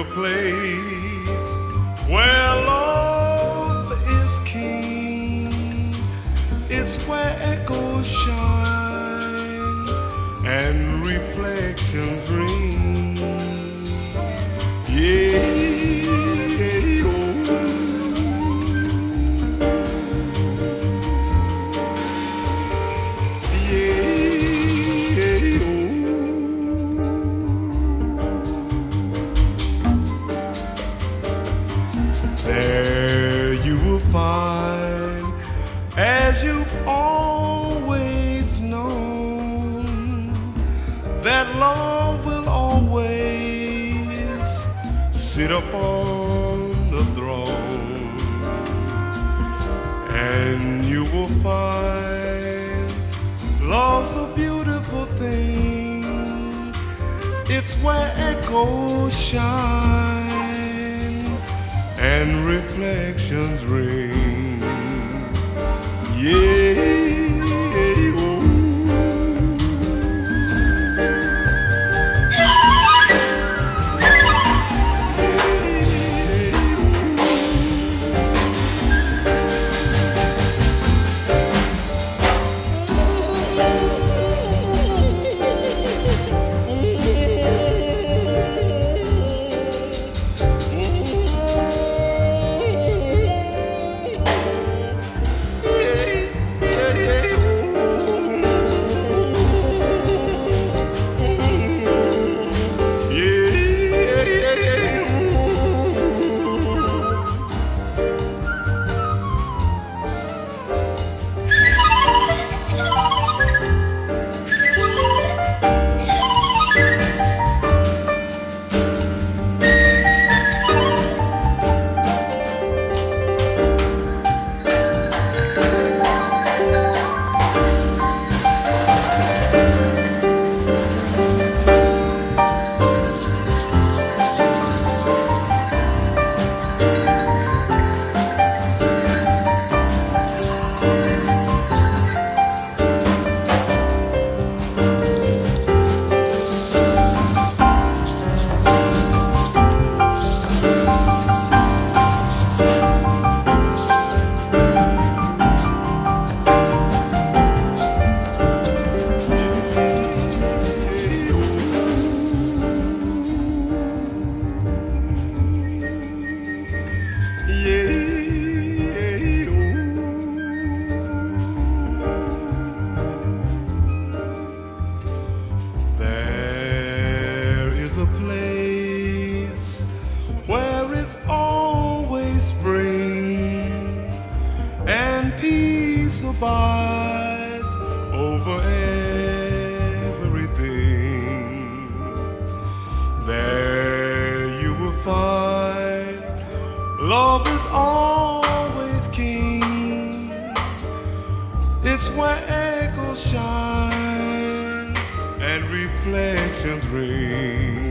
A place where love is king. It's where echoes shine and reflections ring. Yeah. Upon the throne, and you will find love's a beautiful thing. It's where echoes shine and reflections ring. Yeah. Abides over everything. There you will find love is always king. It's where echoes shine and reflections ring.